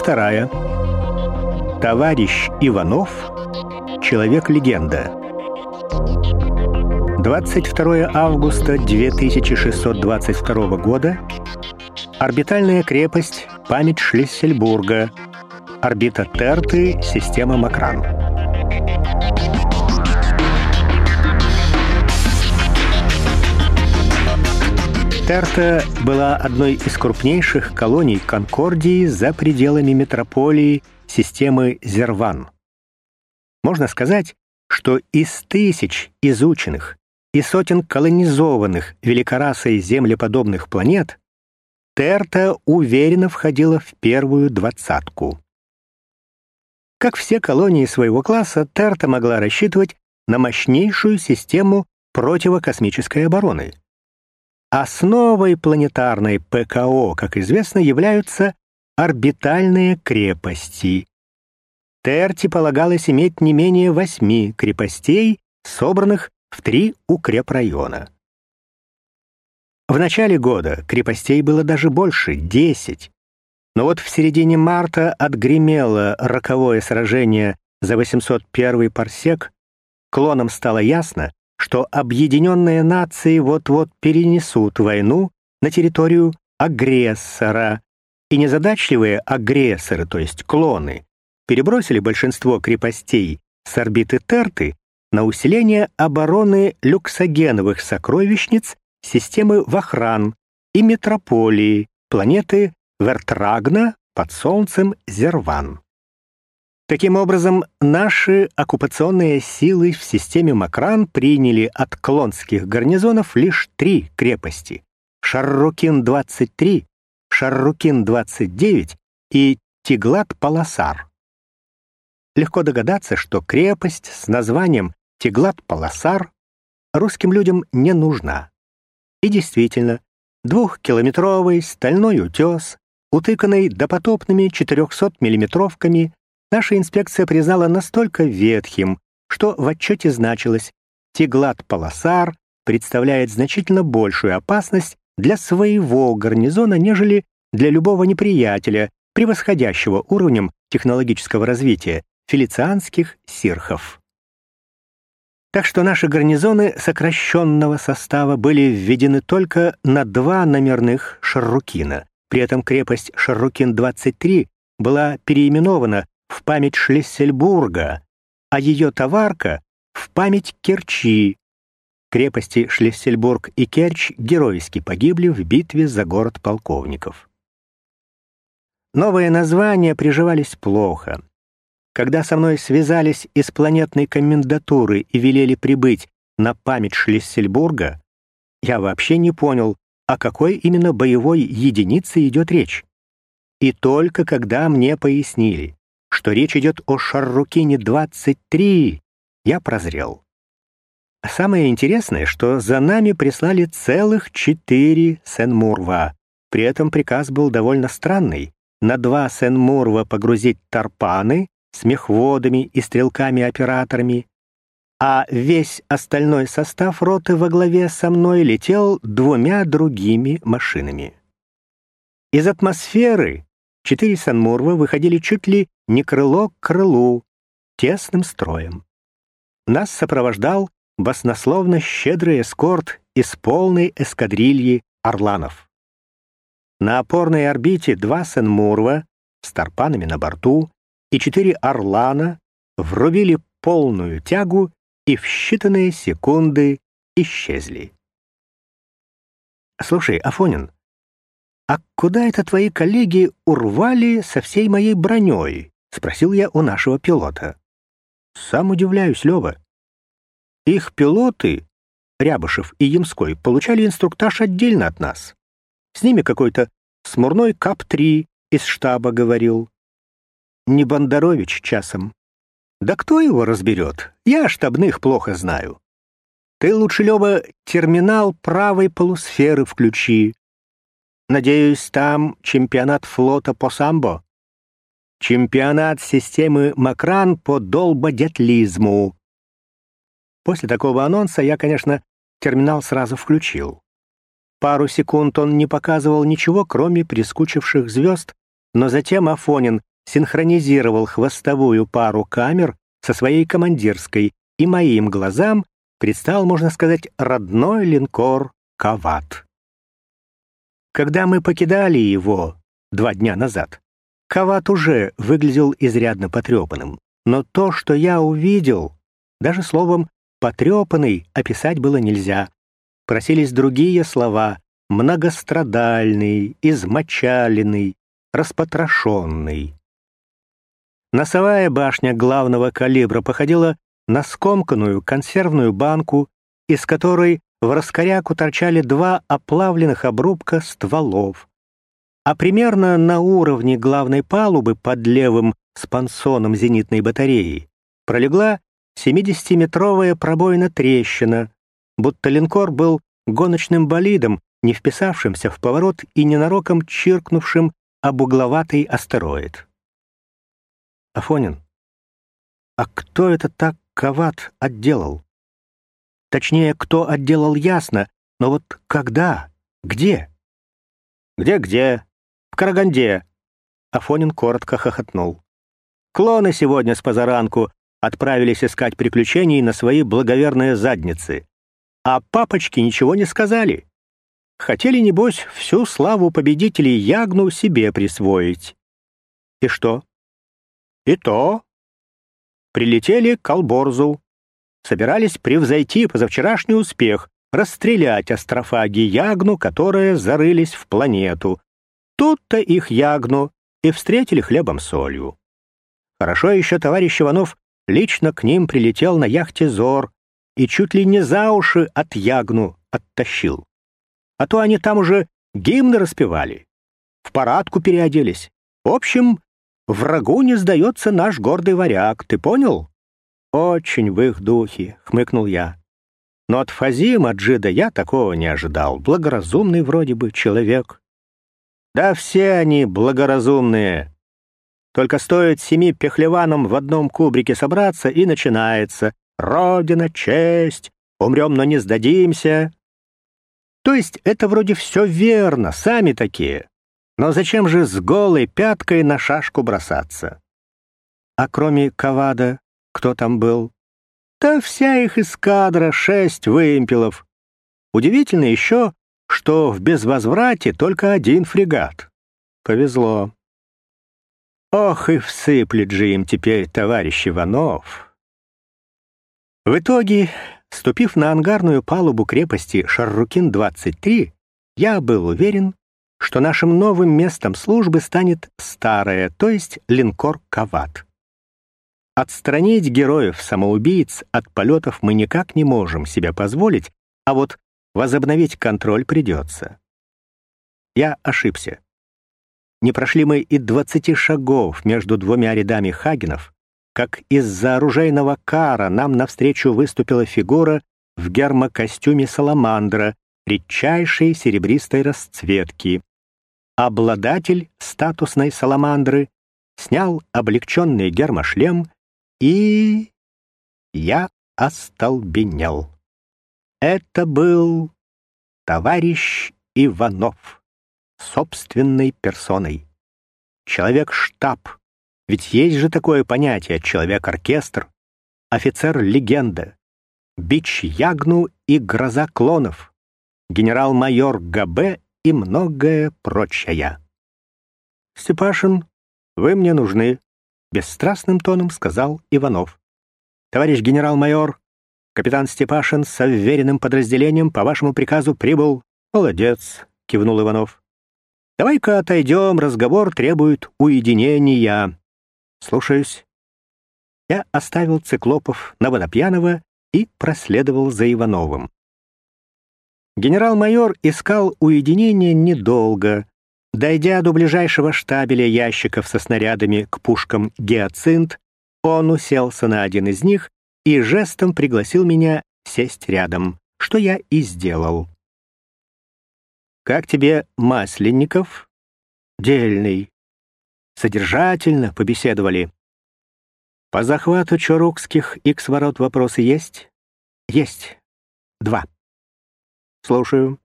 вторая. Товарищ Иванов. Человек-легенда. 22 августа 2622 года. Орбитальная крепость «Память Шлиссельбурга». Орбита Терты, система Макран. Терта была одной из крупнейших колоний Конкордии за пределами метрополии системы Зерван. Можно сказать, что из тысяч изученных и сотен колонизованных великорасой землеподобных планет Терта уверенно входила в первую двадцатку. Как все колонии своего класса, Терта могла рассчитывать на мощнейшую систему противокосмической обороны. Основой планетарной ПКО, как известно, являются орбитальные крепости. Терти полагалось иметь не менее восьми крепостей, собранных в три укрепрайона. В начале года крепостей было даже больше — десять. Но вот в середине марта отгремело роковое сражение за 801 парсек, клонам стало ясно, что объединенные нации вот-вот перенесут войну на территорию агрессора, и незадачливые агрессоры, то есть клоны, перебросили большинство крепостей с орбиты Терты на усиление обороны люксогеновых сокровищниц системы Вахран и метрополии планеты Вертрагна под солнцем Зерван. Таким образом, наши оккупационные силы в системе Макран приняли от клонских гарнизонов лишь три крепости — Шаррукин-23, Шаррукин-29 и Тиглат-Паласар. Легко догадаться, что крепость с названием Тиглат-Паласар русским людям не нужна. И действительно, двухкилометровый стальной утес, утыканный допотопными 400-миллиметровками, наша инспекция признала настолько ветхим, что в отчете значилось «Тиглат-Паласар представляет значительно большую опасность для своего гарнизона, нежели для любого неприятеля, превосходящего уровнем технологического развития филицианских сирхов». Так что наши гарнизоны сокращенного состава были введены только на два номерных Шаррукина. При этом крепость Шаррукин-23 была переименована в память Шлиссельбурга, а ее товарка — в память Керчи. Крепости Шлиссельбург и Керчь геройски погибли в битве за город полковников. Новые названия приживались плохо. Когда со мной связались из планетной комендатуры и велели прибыть на память Шлиссельбурга, я вообще не понял, о какой именно боевой единице идет речь. И только когда мне пояснили, что речь идет о Шаррукине-23, я прозрел. Самое интересное, что за нами прислали целых четыре Сен-Мурва. При этом приказ был довольно странный. На два Сен-Мурва погрузить тарпаны с мехводами и стрелками-операторами, а весь остальной состав роты во главе со мной летел двумя другими машинами. Из атмосферы четыре Санмурва выходили чуть ли не крыло к крылу, тесным строем. Нас сопровождал баснословно щедрый эскорт из полной эскадрильи орланов. На опорной орбите два Сен-Мурва с тарпанами на борту и четыре орлана врубили полную тягу и в считанные секунды исчезли. «Слушай, Афонин, а куда это твои коллеги урвали со всей моей броней?» — спросил я у нашего пилота. «Сам удивляюсь, Лёва. Их пилоты, Рябышев и Ямской, получали инструктаж отдельно от нас. С ними какой-то смурной КАП-3 из штаба говорил. Не Бондарович часом. Да кто его разберет? Я штабных плохо знаю. Ты лучше, Лёва, терминал правой полусферы включи. Надеюсь, там чемпионат флота по самбо. Чемпионат системы Макран по долбодятлизму. После такого анонса я, конечно, терминал сразу включил. Пару секунд он не показывал ничего, кроме прискучивших звезд, но затем Афонин синхронизировал хвостовую пару камер со своей командирской, и моим глазам предстал, можно сказать, родной линкор «Кават». Когда мы покидали его два дня назад, Кават уже выглядел изрядно потрепанным, но то, что я увидел, даже словом «потрепанный» описать было нельзя. Просились другие слова «многострадальный», «измочаленный», «распотрошенный». Носовая башня главного калибра походила на скомканную консервную банку, из которой в раскоряку торчали два оплавленных обрубка стволов. А примерно на уровне главной палубы под левым спансоном зенитной батареи пролегла 70-метровая пробоина-трещина, будто линкор был гоночным болидом, не вписавшимся в поворот и ненароком чиркнувшим об угловатый астероид. Афонин, а кто это так коват отделал? Точнее, кто отделал ясно, но вот когда, где? Где-где? Караганде. Афонин коротко хохотнул. Клоны сегодня с позаранку отправились искать приключений на свои благоверные задницы. А папочки ничего не сказали. Хотели, небось, всю славу победителей Ягну себе присвоить. И что? И то. Прилетели к Алборзу. Собирались превзойти позавчерашний успех, расстрелять астрофаги Ягну, которые зарылись в планету. Тут-то их Ягну и встретили хлебом-солью. Хорошо еще товарищ Иванов лично к ним прилетел на яхте «Зор» и чуть ли не за уши от Ягну оттащил. А то они там уже гимны распевали, в парадку переоделись. В общем, Врагу не сдается наш гордый варяг, ты понял? Очень в их духе, хмыкнул я. Но от Фазима Джида я такого не ожидал. Благоразумный вроде бы человек. Да все они благоразумные. Только стоит семи пехлеванам в одном кубрике собраться, и начинается «Родина, честь, умрем, но не сдадимся». То есть это вроде все верно, сами такие. Но зачем же с голой пяткой на шашку бросаться? А кроме Кавада, кто там был? Да вся их эскадра, шесть вымпелов. Удивительно еще, что в безвозврате только один фрегат. Повезло. Ох, и всыплет же им теперь товарищ Иванов. В итоге, ступив на ангарную палубу крепости Шаррукин-23, я был уверен, что нашим новым местом службы станет старое, то есть линкор «Кават». Отстранить героев-самоубийц от полетов мы никак не можем себе позволить, а вот возобновить контроль придется. Я ошибся. Не прошли мы и двадцати шагов между двумя рядами хагенов, как из-за оружейного кара нам навстречу выступила фигура в гермокостюме саламандра редчайшей серебристой расцветки, обладатель статусной саламандры, снял облегченный гермошлем и... Я остолбенел. Это был товарищ Иванов собственной персоной. Человек-штаб, ведь есть же такое понятие «человек-оркестр», офицер-легенда, бич Ягну и гроза клонов, генерал-майор ГБ и многое прочее. «Степашин, вы мне нужны», — бесстрастным тоном сказал Иванов. «Товарищ генерал-майор, капитан Степашин с уверенным подразделением по вашему приказу прибыл». «Молодец», — кивнул Иванов. «Давай-ка отойдем, разговор требует уединения». «Слушаюсь». Я оставил циклопов на Водопьянова и проследовал за Ивановым. Генерал-майор искал уединения недолго. Дойдя до ближайшего штабеля ящиков со снарядами к пушкам «Гиацинт», он уселся на один из них и жестом пригласил меня сесть рядом, что я и сделал. «Как тебе Масленников?» «Дельный». Содержательно побеседовали. «По захвату чурукских икс-ворот вопросы есть?» «Есть. Два». Слушаю.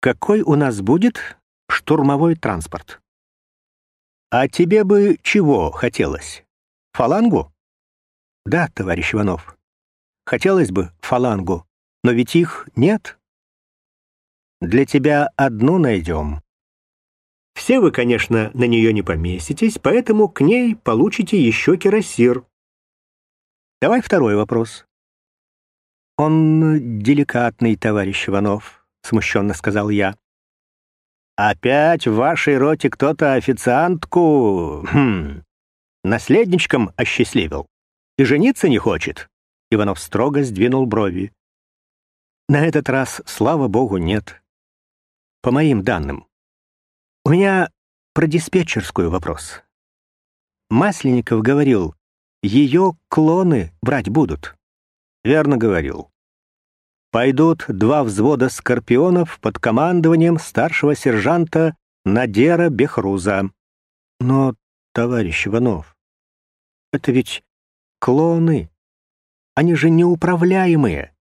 Какой у нас будет штурмовой транспорт? А тебе бы чего хотелось? Фалангу? Да, товарищ Иванов. Хотелось бы фалангу, но ведь их нет. Для тебя одну найдем. Все вы, конечно, на нее не поместитесь, поэтому к ней получите еще кирасир. Давай второй вопрос. Он деликатный, товарищ Иванов, смущенно сказал я. Опять в вашей роте кто-то официантку хм, наследничком осчастливил и жениться не хочет. Иванов строго сдвинул брови. На этот раз, слава богу, нет. По моим данным. У меня про диспетчерскую вопрос. Масленников говорил, ее клоны брать будут. Верно говорил. Пойдут два взвода скорпионов под командованием старшего сержанта Надера Бехруза. Но, товарищ Иванов, это ведь клоны. Они же неуправляемые.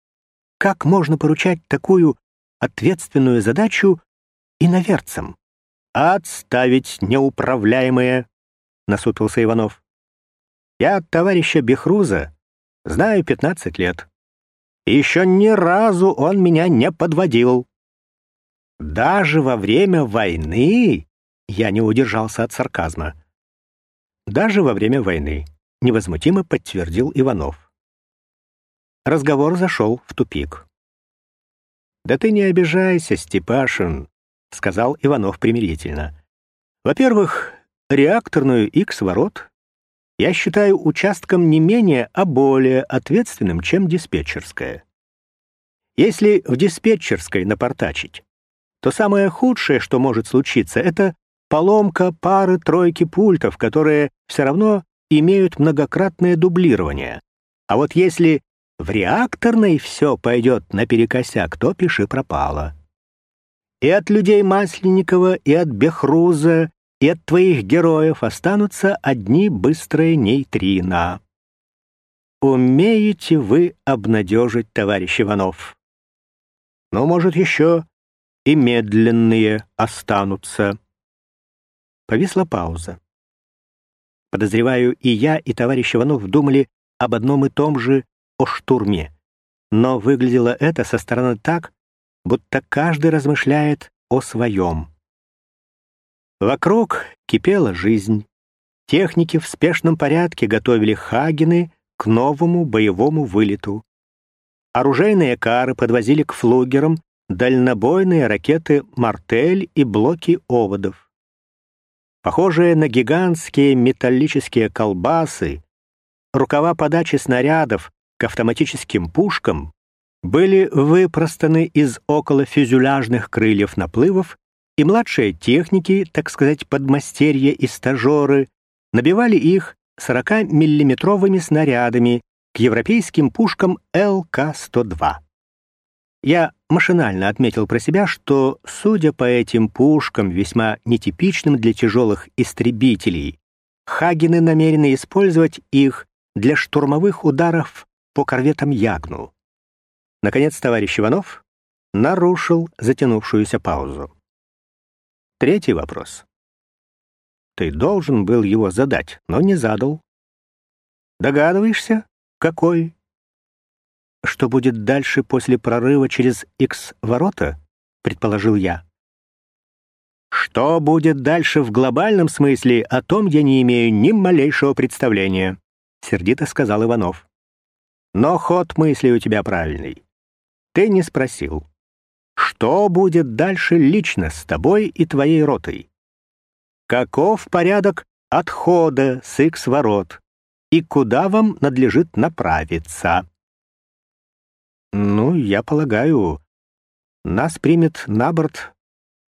Как можно поручать такую ответственную задачу иноверцам? «Отставить неуправляемые!» — насупился Иванов. «Я товарища Бехруза знаю пятнадцать лет. И еще ни разу он меня не подводил. Даже во время войны я не удержался от сарказма. Даже во время войны, невозмутимо подтвердил Иванов. Разговор зашел в тупик. «Да ты не обижайся, Степашин», — сказал Иванов примирительно. «Во-первых, реакторную X-ворот я считаю участком не менее, а более ответственным, чем диспетчерская. Если в диспетчерской напортачить, то самое худшее, что может случиться, это поломка пары-тройки пультов, которые все равно имеют многократное дублирование. А вот если в реакторной все пойдет наперекосяк, то пиши пропало. И от людей Масленникова, и от Бехруза, и от твоих героев останутся одни быстрые нейтрино. Умеете вы обнадежить, товарищ Иванов? Но, может, еще и медленные останутся. Повисла пауза. Подозреваю, и я, и товарищ Иванов думали об одном и том же о штурме. Но выглядело это со стороны так, будто каждый размышляет о своем. Вокруг кипела жизнь. Техники в спешном порядке готовили Хагены к новому боевому вылету. Оружейные кары подвозили к флугерам дальнобойные ракеты «Мартель» и блоки оводов. Похожие на гигантские металлические колбасы, рукава подачи снарядов к автоматическим пушкам были выпростаны из околофюзеляжных крыльев наплывов и младшие техники, так сказать, подмастерья и стажеры, набивали их 40-миллиметровыми снарядами к европейским пушкам ЛК-102. Я машинально отметил про себя, что, судя по этим пушкам, весьма нетипичным для тяжелых истребителей, Хагены намерены использовать их для штурмовых ударов по корветам Ягну. Наконец, товарищ Иванов нарушил затянувшуюся паузу. Третий вопрос. Ты должен был его задать, но не задал. Догадываешься, какой? Что будет дальше после прорыва через X-ворота? Предположил я. Что будет дальше в глобальном смысле, о том я не имею ни малейшего представления, сердито сказал Иванов. Но ход мысли у тебя правильный. Ты не спросил, что будет дальше лично с тобой и твоей ротой? Каков порядок отхода с их ворот и куда вам надлежит направиться? Я полагаю, нас примет на борт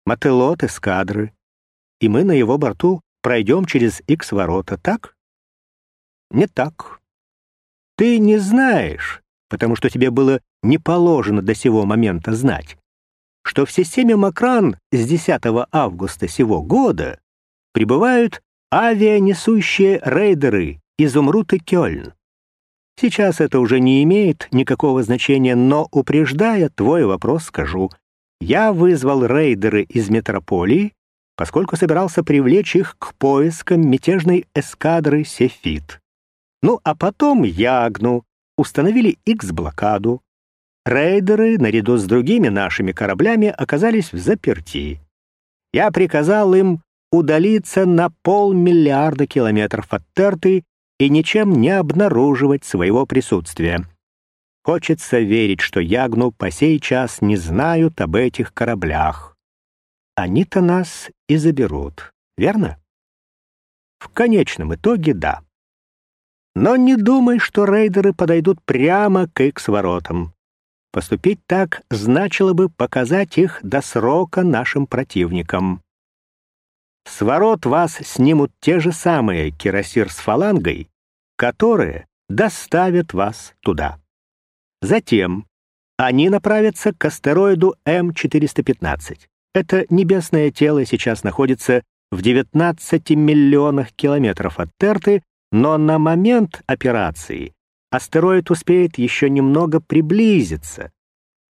мотылот эскадры, и мы на его борту пройдем через X ворота, так? Не так. Ты не знаешь, потому что тебе было не положено до сего момента знать, что в системе Макран с 10 августа сего года прибывают авианесущие рейдеры «Изумруд» и «Кёльн». Сейчас это уже не имеет никакого значения, но, упреждая твой вопрос, скажу. Я вызвал рейдеры из метрополии поскольку собирался привлечь их к поискам мятежной эскадры «Сефит». Ну, а потом Ягну установили X-блокаду. Рейдеры, наряду с другими нашими кораблями, оказались в заперти. Я приказал им удалиться на полмиллиарда километров от Терты и ничем не обнаруживать своего присутствия. Хочется верить, что Ягну по сей час не знают об этих кораблях они-то нас и заберут, верно? В конечном итоге — да. Но не думай, что рейдеры подойдут прямо к Икс-воротам. Поступить так значило бы показать их до срока нашим противникам. С ворот вас снимут те же самые кирасир с фалангой, которые доставят вас туда. Затем они направятся к астероиду М415. Это небесное тело сейчас находится в 19 миллионах километров от Терты, но на момент операции астероид успеет еще немного приблизиться.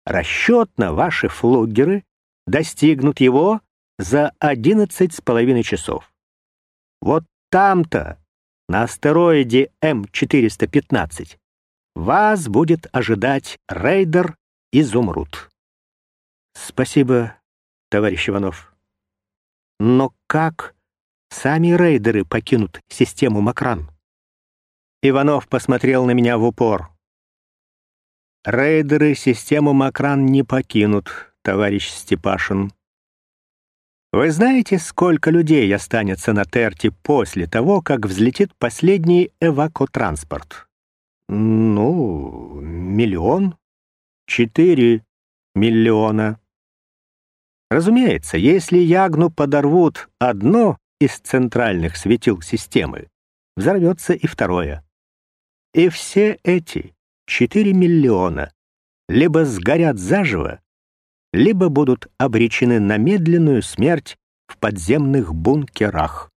Расчетно ваши флугеры достигнут его за 11 с половиной часов. Вот там-то, на астероиде М415, вас будет ожидать рейдер «Изумруд». Спасибо товарищ Иванов. Но как сами рейдеры покинут систему Макран? Иванов посмотрел на меня в упор. Рейдеры систему Макран не покинут, товарищ Степашин. Вы знаете, сколько людей останется на Терте после того, как взлетит последний эвакотранспорт? Ну, миллион? Четыре миллиона. Разумеется, если Ягну подорвут одно из центральных светил системы, взорвется и второе. И все эти 4 миллиона либо сгорят заживо, либо будут обречены на медленную смерть в подземных бункерах.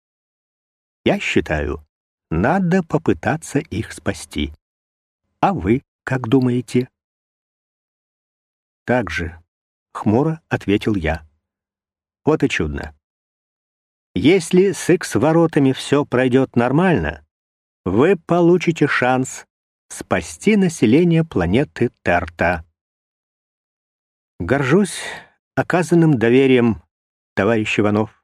Я считаю, надо попытаться их спасти. А вы как думаете? Так же Хмуро ответил я. Вот и чудно. Если с Икс-воротами все пройдет нормально, вы получите шанс спасти население планеты Терта. Горжусь оказанным доверием, товарищ Иванов.